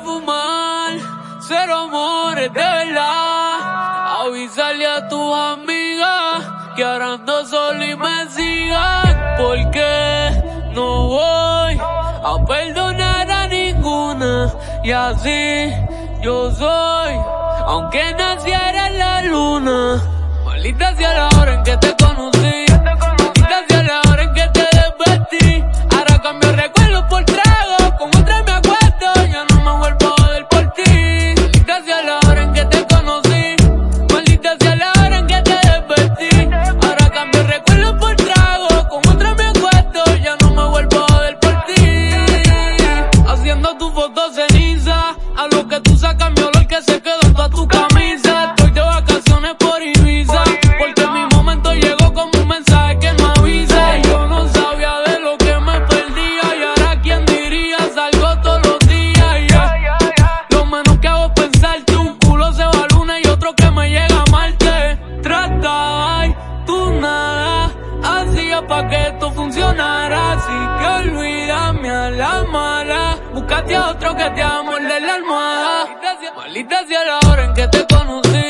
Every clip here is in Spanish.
fumar, cero amores de verdad. Avisarle a tus amigas que ahora ando solo y me sigan, porque no voy a perdonar a ninguna. Y así yo soy, aunque naciera en la luna. Maldita sea la hora en que te conocí. pa' que esto funcionara. Así que olvídame a la mala. Búscate a otro que te amor de la almohada. Maldita sea la hora en que te conocí.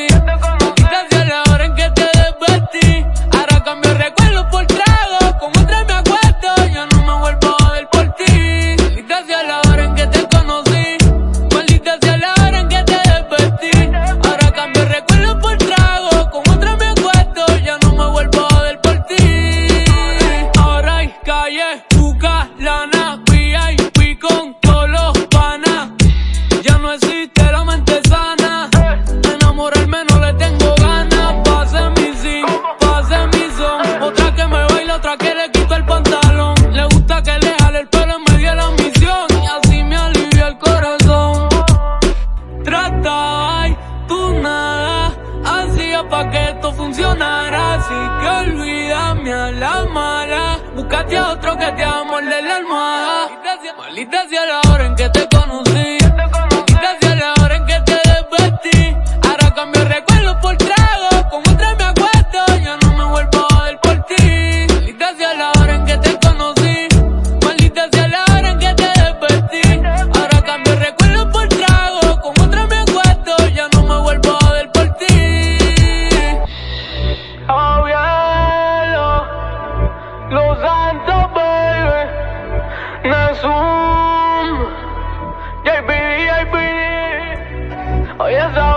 traicionará, así que olvídame a la mala. Búscate a otro que te amor de la almohada. Maldita sea la hora en que te conocí. Zoom. baby JBD. Oye, oh,